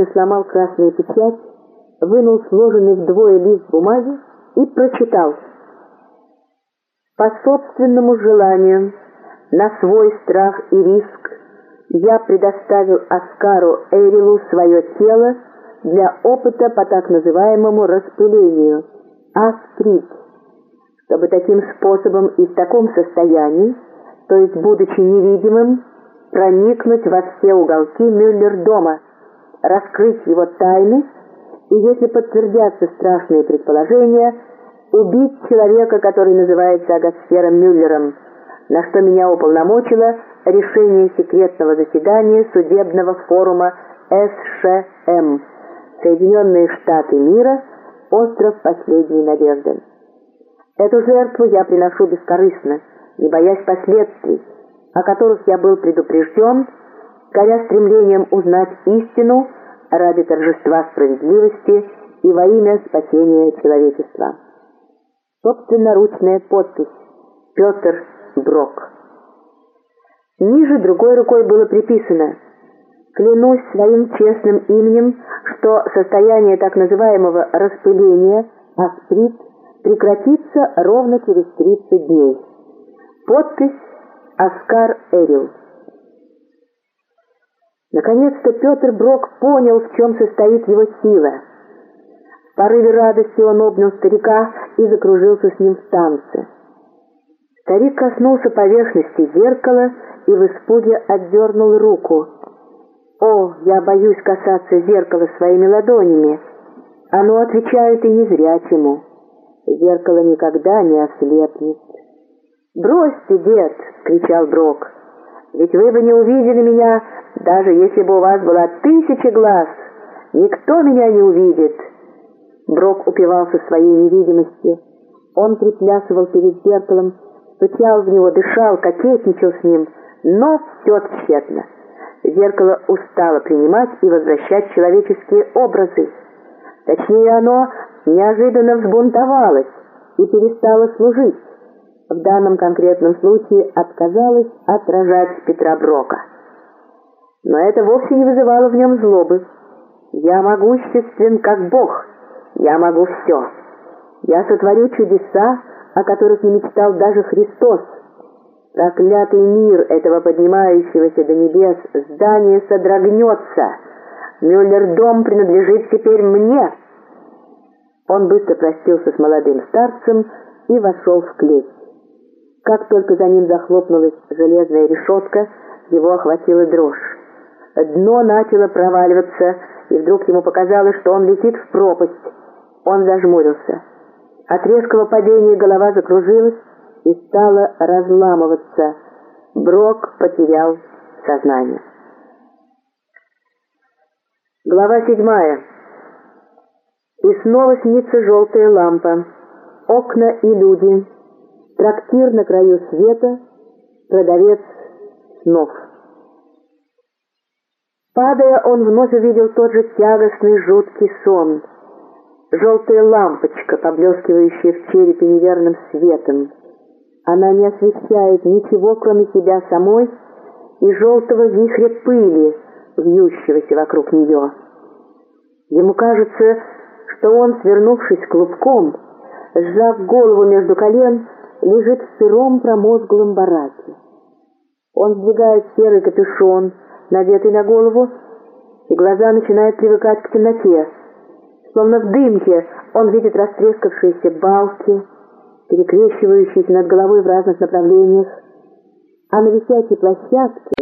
изящно сломал красную печать, вынул сложенный вдвое лист бумаги и прочитал. «По собственному желанию, на свой страх и риск, я предоставил Оскару Эрилу свое тело для опыта по так называемому распылению, астрит, чтобы таким способом и в таком состоянии, то есть будучи невидимым, проникнуть во все уголки Мюллер-дома, раскрыть его тайны и, если подтвердятся страшные предположения, убить человека, который называется Агасфером Мюллером, на что меня уполномочило решение секретного заседания судебного форума СШМ Соединенные Штаты мира, остров последней надежды. Эту жертву я приношу бескорыстно, не боясь последствий, о которых я был предупрежден, горя стремлением узнать истину ради торжества справедливости и во имя спасения человечества. Собственноручная подпись Петр Брок. Ниже другой рукой было приписано «Клянусь своим честным именем, что состояние так называемого распыления, асприт, прекратится ровно через 30 дней». Подпись Оскар Эрил. Наконец-то Петр Брок понял, в чем состоит его сила. В порыве радости он обнял старика и закружился с ним в танце. Старик коснулся поверхности зеркала и в испуге отдернул руку. «О, я боюсь касаться зеркала своими ладонями. Оно отвечает и незрячему. Зеркало никогда не ослепнет». «Бросьте, дед!» — кричал Брок. «Ведь вы бы не увидели меня, даже если бы у вас была тысяча глаз. Никто меня не увидит!» Брок упивался своей невидимостью. Он приплясывал перед зеркалом, стучал в него, дышал, кокетничал с ним, но все тщетно. Зеркало устало принимать и возвращать человеческие образы. Точнее, оно неожиданно взбунтовалось и перестало служить в данном конкретном случае отказалась отражать Петра Брока. Но это вовсе не вызывало в нем злобы. «Я могуществен, как Бог. Я могу все. Я сотворю чудеса, о которых не мечтал даже Христос. Проклятый мир этого поднимающегося до небес здания содрогнется. Мюллер-дом принадлежит теперь мне». Он быстро простился с молодым старцем и вошел в клеть. Как только за ним захлопнулась железная решетка, его охватила дрожь. Дно начало проваливаться, и вдруг ему показалось, что он летит в пропасть. Он зажмурился. От резкого падения голова закружилась и стала разламываться. Брок потерял сознание. Глава седьмая. И снова снится желтая лампа. Окна и люди — Трактир на краю света, продавец снов. Падая, он вновь увидел тот же тягостный жуткий сон. Желтая лампочка, поблескивающая в черепе неверным светом. Она не освещает ничего, кроме себя самой и желтого вихря пыли, вьющегося вокруг нее. Ему кажется, что он, свернувшись клубком, сжав голову между колен, лежит в сыром промозглом бараке. Он сдвигает серый капюшон, надетый на голову, и глаза начинают привыкать к темноте. Словно в дымке он видит растрескавшиеся балки, перекрещивающиеся над головой в разных направлениях, а на висячей площадке